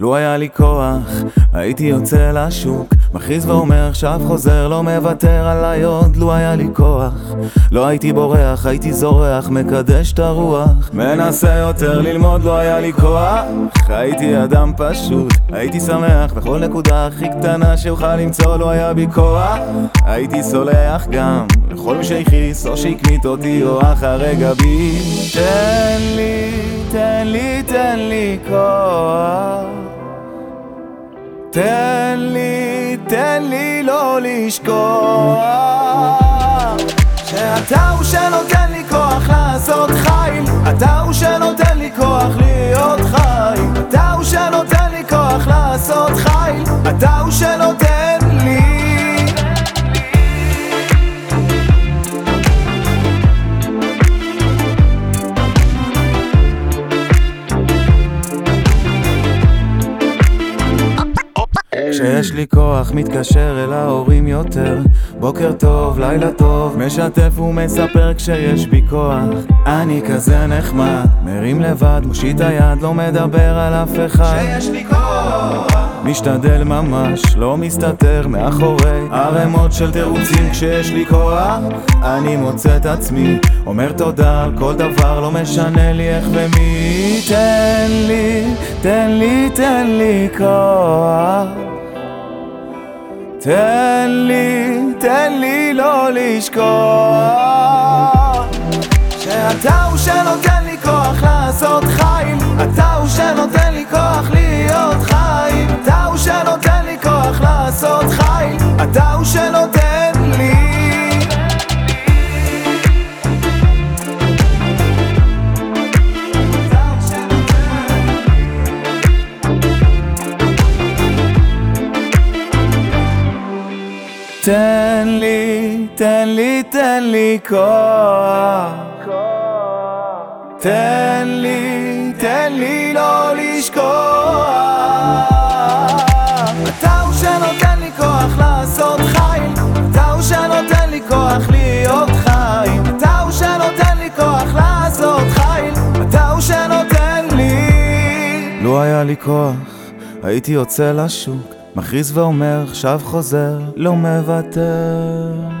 לו היה לי כוח, הייתי יוצא לשוק. מכריז ואומר עכשיו חוזר, לא מוותר עליי עוד לו היה לי כוח לא הייתי בורח, הייתי זורח, מקדש את הרוח. מנסה יותר ללמוד, לא היה לי כוח. הייתי אדם פשוט, הייתי שמח. בכל נקודה הכי קטנה שאוכל למצוא, לא היה בי כוח. הייתי סולח גם לכל מי שהכעיס או שהקנית אותי או אחרי גבי תן לי, תן לי, תן לי כוח תן לי, תן לי לא לשכוח שאתה הוא שנותן לי כוח לעשות חיל אתה הוא שנותן כשיש לי כוח מתקשר אל ההורים יותר. בוקר טוב, לילה טוב, משתף ומספר כשיש בי כוח. אני כזה נחמד, מרים לבד, מושיט היד, לא מדבר על אף אחד. כשיש לי כוח. משתדל ממש, לא מסתתר מאחורי ערימות של תירוצים. כשיש לי כוח אני מוצא את עצמי, אומר תודה על כל דבר, לא משנה לי איך ומי. תן לי, תן לי, תן לי כוח תן לי, תן לי לא לשכוח שאתה הוא שנותן לי כוח לעשות חיים. אתה הוא שנותן לי כוח להיות חיים. אתה הוא שנותן לי כוח לעשות חיים. אתה הוא שנותן תן לי, תן לי, תן לי כוח. תן לי, תן לי לא לשכוח. אתה הוא שנותן לי כוח לעשות חיים אתה הוא שנותן לי כוח להיות חיים אתה הוא שנותן לי כוח לעשות חיים אתה הוא שנותן לי. לו היה לי כוח, הייתי יוצא לשוק מכריז ואומר, עכשיו חוזר, לא מוותר.